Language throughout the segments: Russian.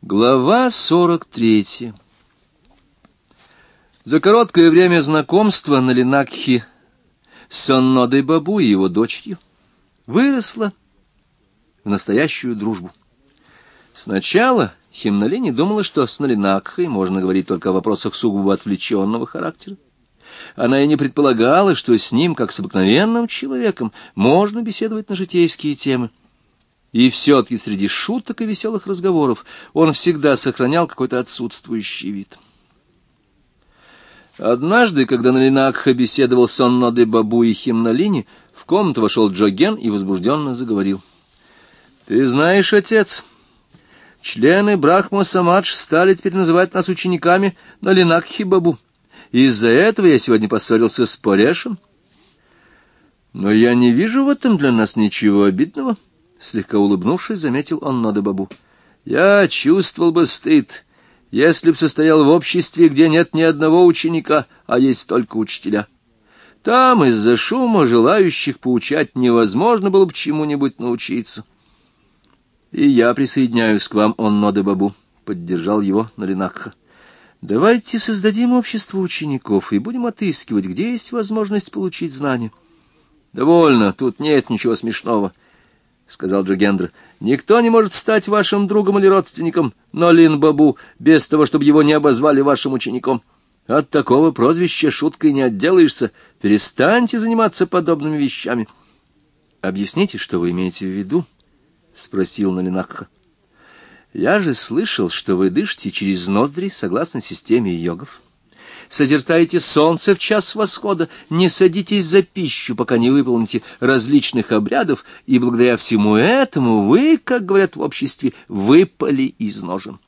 Глава 43 За короткое время знакомства на Ленакхе с Соннодой Бабу и его дочерью выросла в настоящую дружбу. Сначала Химнолини думала, что с Налинакхой можно говорить только о вопросах сугубо отвлеченного характера. Она и не предполагала, что с ним, как с обыкновенным человеком, можно беседовать на житейские темы. И все-таки среди шуток и веселых разговоров он всегда сохранял какой-то отсутствующий вид. Однажды, когда на Налинакха беседовал с Онноде Бабу и Химнолини, в комнату вошел Джоген и возбужденно заговорил. «Ты знаешь, отец, члены Брахма Самадж стали теперь называть нас учениками Налинакхи Бабу. Из-за этого я сегодня поссорился с Порешем. Но я не вижу в этом для нас ничего обидного». Слегка улыбнувшись, заметил он Нода Бабу. «Я чувствовал бы стыд, если б состоял в обществе, где нет ни одного ученика, а есть только учителя. Там из-за шума желающих поучать невозможно было бы чему-нибудь научиться». «И я присоединяюсь к вам, он Нода Бабу», — поддержал его Налинакха. «Давайте создадим общество учеников и будем отыскивать, где есть возможность получить знания». «Довольно, тут нет ничего смешного». — сказал Джогендр. — Никто не может стать вашим другом или родственником, но Лин-Бабу, без того, чтобы его не обозвали вашим учеником. От такого прозвища шуткой не отделаешься. Перестаньте заниматься подобными вещами. — Объясните, что вы имеете в виду? — спросил Налинакха. — Я же слышал, что вы дышите через ноздри согласно системе йогов. — созерцаете солнце в час восхода, не садитесь за пищу, пока не выполните различных обрядов, и благодаря всему этому вы, как говорят в обществе, выпали из ножен.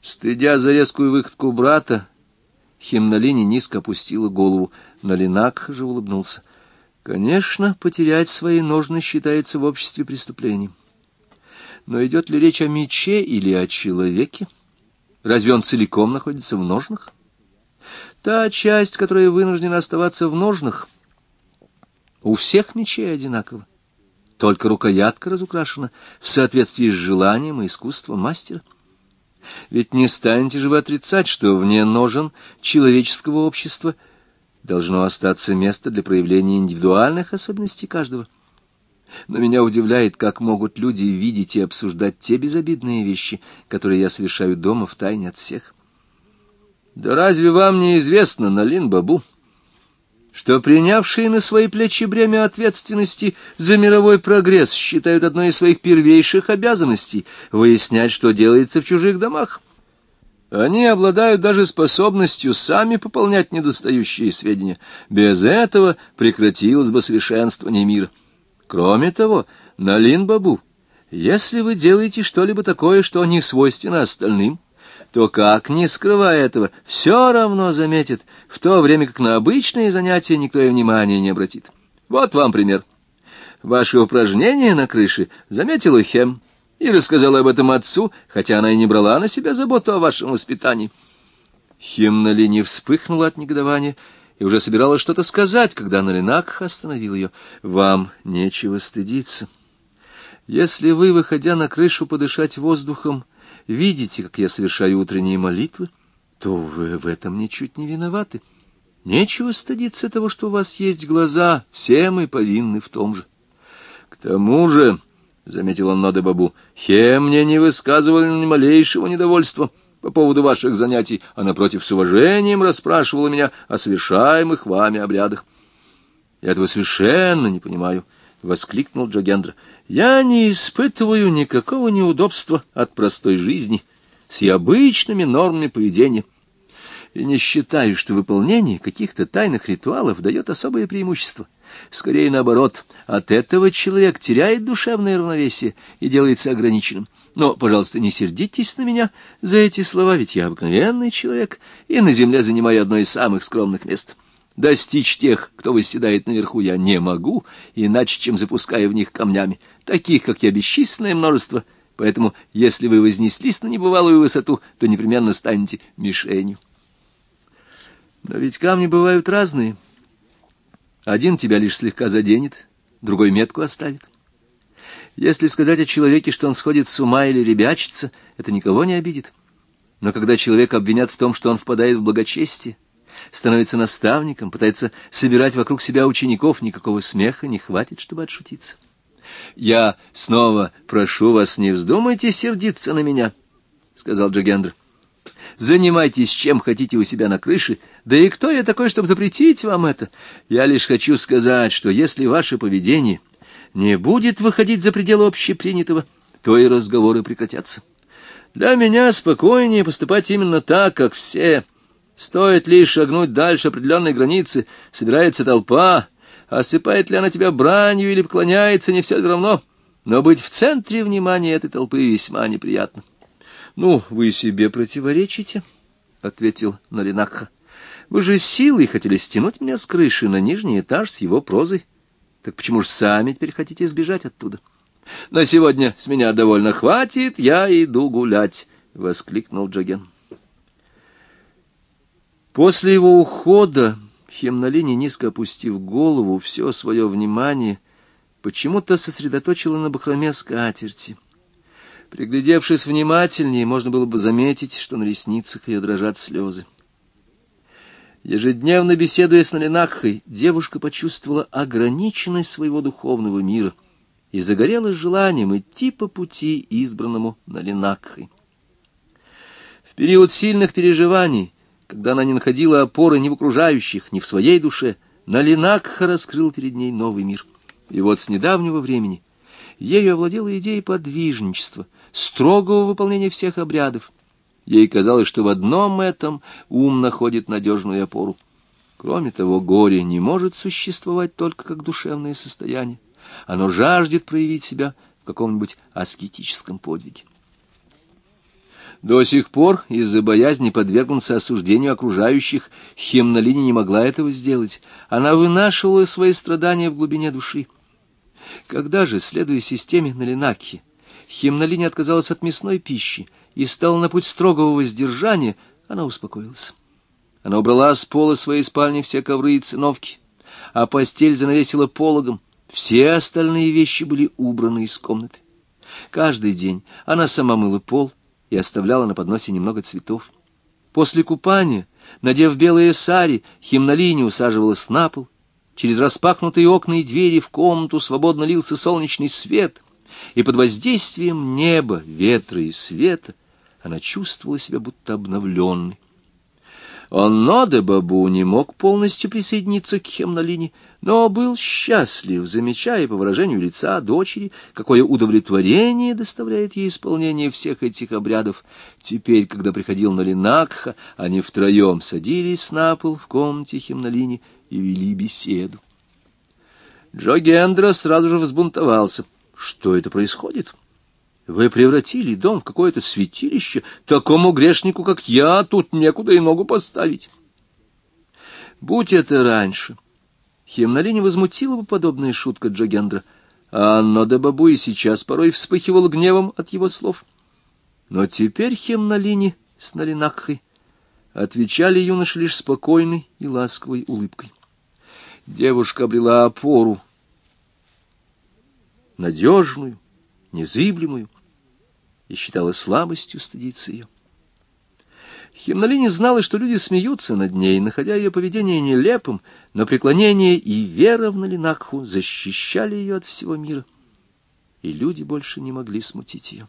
Стыдя за резкую выходку брата, Химнолини низко опустила голову, Налинак же улыбнулся. Конечно, потерять свои ножны считается в обществе преступлением. Но идет ли речь о мече или о человеке? Разве он целиком находится в ножнах? Та часть, которая вынуждена оставаться в ножнах, у всех мечей одинакова. Только рукоятка разукрашена в соответствии с желанием и искусством мастера. Ведь не станете же вы отрицать, что вне ножен человеческого общества должно остаться место для проявления индивидуальных особенностей каждого. Но меня удивляет, как могут люди видеть и обсуждать те безобидные вещи, которые я совершаю дома в тайне от всех. Да разве вам не известно, Налин Бабу, что принявшие на свои плечи бремя ответственности за мировой прогресс считают одной из своих первейших обязанностей выяснять, что делается в чужих домах? Они обладают даже способностью сами пополнять недостающие сведения. Без этого прекратилось бы совершенствование мира. Кроме того, Налин Бабу, если вы делаете что-либо такое, что не свойственно остальным, то как, не скрывая этого, все равно заметит, в то время как на обычные занятия никто и внимания не обратит. Вот вам пример. Ваше упражнение на крыше заметила Хем и рассказала об этом отцу, хотя она и не брала на себя заботу о вашем воспитании. Хем на линии вспыхнула от негодования и уже собиралась что-то сказать, когда Налинак остановил ее. «Вам нечего стыдиться. Если вы, выходя на крышу подышать воздухом, видите, как я совершаю утренние молитвы, то вы в этом ничуть не виноваты. Нечего стыдиться того, что у вас есть глаза, все мы повинны в том же. К тому же, — заметил он Ноде Бабу, — Хем мне не высказывал ни малейшего недовольства по поводу ваших занятий, а, напротив, с уважением расспрашивала меня о совершаемых вами обрядах. Я этого совершенно не понимаю, — воскликнул Джогендра. Я не испытываю никакого неудобства от простой жизни с ее обычными нормами поведения. И не считаю, что выполнение каких-то тайных ритуалов дает особое преимущество. Скорее наоборот, от этого человек теряет душевное равновесие и делается ограниченным. Но, пожалуйста, не сердитесь на меня за эти слова, ведь я обыкновенный человек и на земле занимаю одно из самых скромных мест. Достичь тех, кто восседает наверху, я не могу, иначе, чем запуская в них камнями, таких, как я, бесчисленное множество, поэтому, если вы вознеслись на небывалую высоту, то непременно станете мишенью. Но ведь камни бывают разные. Один тебя лишь слегка заденет, другой метку оставит. Если сказать о человеке, что он сходит с ума или ребячится, это никого не обидит. Но когда человека обвинят в том, что он впадает в благочестие, становится наставником, пытается собирать вокруг себя учеников, никакого смеха не хватит, чтобы отшутиться. «Я снова прошу вас, не вздумайте сердиться на меня», — сказал Джогендр. «Занимайтесь чем хотите у себя на крыше, да и кто я такой, чтобы запретить вам это? Я лишь хочу сказать, что если ваше поведение не будет выходить за пределы общепринятого, то и разговоры прекратятся». Для меня спокойнее поступать именно так, как все. Стоит лишь шагнуть дальше определенной границы, собирается толпа, осыпает ли она тебя бранью или поклоняется, не все равно. Но быть в центре внимания этой толпы весьма неприятно. — Ну, вы себе противоречите, — ответил Налинакха. — Вы же силой хотели стянуть меня с крыши на нижний этаж с его прозой. Так почему же сами теперь хотите сбежать оттуда? — на сегодня с меня довольно хватит, я иду гулять, — воскликнул Джоген. После его ухода Хемнолини, низко опустив голову, все свое внимание почему-то сосредоточила на бахроме скатерти. Приглядевшись внимательнее, можно было бы заметить, что на ресницах ее дрожат слезы. Ежедневно беседуя с Налинакхой, девушка почувствовала ограниченность своего духовного мира — и загорелась желанием идти по пути, избранному Налинакхой. В период сильных переживаний, когда она не находила опоры ни в окружающих, ни в своей душе, Налинакха раскрыл перед ней новый мир. И вот с недавнего времени ею овладела идея подвижничества, строгого выполнения всех обрядов. Ей казалось, что в одном этом ум находит надежную опору. Кроме того, горе не может существовать только как душевное состояние. Оно жаждет проявить себя в каком-нибудь аскетическом подвиге. До сих пор из-за боязни подвергнуться осуждению окружающих Хемнолини не могла этого сделать. Она вынашивала свои страдания в глубине души. Когда же, следуя системе Налинакхи, Хемнолини отказалась от мясной пищи и стала на путь строгого воздержания, она успокоилась. Она убрала с пола своей спальни все ковры и циновки, а постель занавесила пологом, все остальные вещи были убраны из комнаты. Каждый день она сама мыла пол и оставляла на подносе немного цветов. После купания, надев белые сари, химнолини усаживалась на пол. Через распахнутые окна и двери в комнату свободно лился солнечный свет, и под воздействием неба, ветра и света она чувствовала себя будто обновленной. Он Ноде Бабу не мог полностью присоединиться к Хемнолине, но был счастлив, замечая по выражению лица дочери, какое удовлетворение доставляет ей исполнение всех этих обрядов. Теперь, когда приходил Налинакха, они втроем садились на пол в комнате Хемнолине и вели беседу. Джо Гендра сразу же взбунтовался. Что это происходит? — вы превратили дом в какое-то святилище. Такому грешнику, как я, тут некуда и ногу поставить. Будь это раньше, Хемнали не возмутила бы подобная шутка Джогендра, а Анно де Бабу и сейчас порой вспыхивал гневом от его слов. Но теперь Хемналини с Налинакхой отвечали юноше лишь спокойной и ласковой улыбкой. Девушка обрела опору, надежную, незыблемую, и считала слабостью стыдиться ее. Химнолине знала, что люди смеются над ней, находя ее поведение нелепым, но преклонение и вера в Налинакху защищали ее от всего мира, и люди больше не могли смутить ее.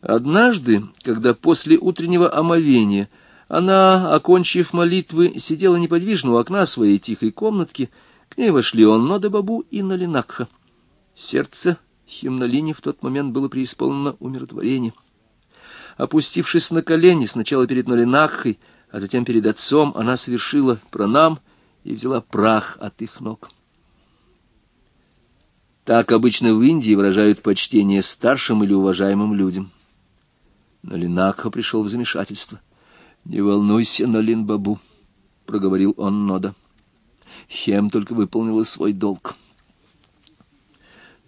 Однажды, когда после утреннего омовения она, окончив молитвы, сидела неподвижно у окна своей тихой комнатки, к ней вошли он Нода Бабу и Налинакха. Сердце Химнолине в тот момент было преисполнено умиротворение. Опустившись на колени, сначала перед Нолинахой, а затем перед отцом, она совершила пранам и взяла прах от их ног. Так обычно в Индии выражают почтение старшим или уважаемым людям. Налинакха пришел в замешательство. — Не волнуйся, Налин-бабу, — проговорил он Нода. Хем только выполнила свой долг. —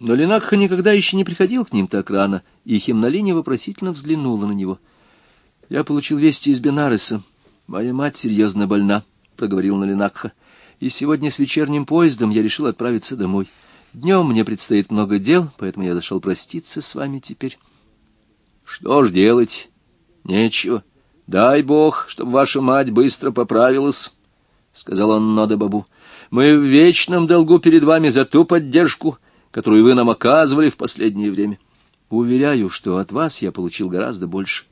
но Ленакха никогда еще не приходил к ним так рано, и Химнолиня вопросительно взглянула на него. — Я получил вести из Бенареса. Моя мать серьезно больна, — проговорил Налинакха. — И сегодня с вечерним поездом я решил отправиться домой. Днем мне предстоит много дел, поэтому я зашел проститься с вами теперь. Что ж делать? Нечего. Дай бог, чтобы ваша мать быстро поправилась, — сказал он Нода Бабу. Мы в вечном долгу перед вами за ту поддержку, которую вы нам оказывали в последнее время. Уверяю, что от вас я получил гораздо больше.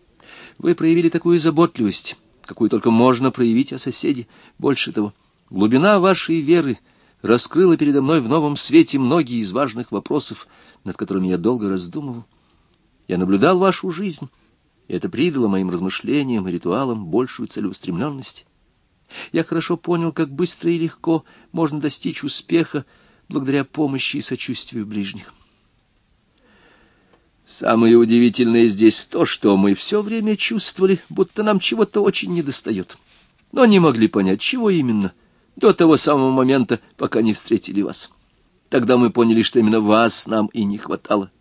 Вы проявили такую заботливость, какую только можно проявить о соседе. Больше того, глубина вашей веры раскрыла передо мной в новом свете многие из важных вопросов, над которыми я долго раздумывал. Я наблюдал вашу жизнь, и это придало моим размышлениям и ритуалам большую целеустремленность. Я хорошо понял, как быстро и легко можно достичь успеха благодаря помощи и сочувствию ближних. Самое удивительное здесь то, что мы все время чувствовали, будто нам чего-то очень недостает, но не могли понять, чего именно, до того самого момента, пока не встретили вас. Тогда мы поняли, что именно вас нам и не хватало.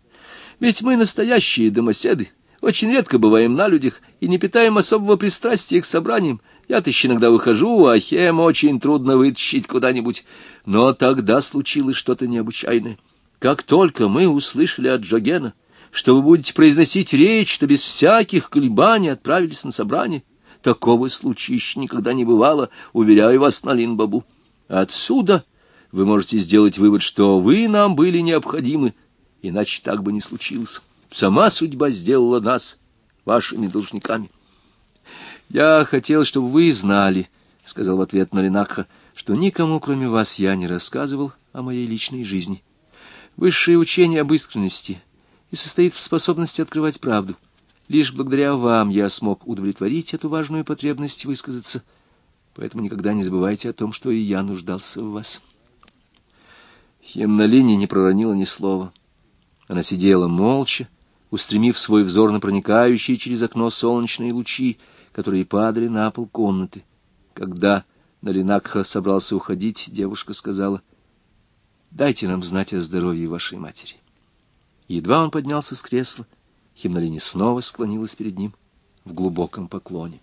Ведь мы настоящие домоседы, очень редко бываем на людях и не питаем особого пристрастия к собраниям. Я-то иногда выхожу, а Хем очень трудно вытащить куда-нибудь. Но тогда случилось что-то необычайное. Как только мы услышали от Джогена, что вы будете произносить речь, что без всяких колебаний отправились на собрание. Такого случая еще никогда не бывало, уверяю вас, Налин Бабу. Отсюда вы можете сделать вывод, что вы нам были необходимы, иначе так бы не случилось. Сама судьба сделала нас вашими должниками. Я хотел, чтобы вы знали, — сказал в ответ Налинакха, — что никому, кроме вас, я не рассказывал о моей личной жизни. Высшее учение об искренности — и состоит в способности открывать правду. Лишь благодаря вам я смог удовлетворить эту важную потребность высказаться, поэтому никогда не забывайте о том, что и я нуждался в вас. Хемнолиния не проронила ни слова. Она сидела молча, устремив свой взор на проникающие через окно солнечные лучи, которые падали на пол комнаты. Когда Налинакха собрался уходить, девушка сказала, «Дайте нам знать о здоровье вашей матери». Едва он поднялся с кресла, Химнолини снова склонилась перед ним в глубоком поклоне.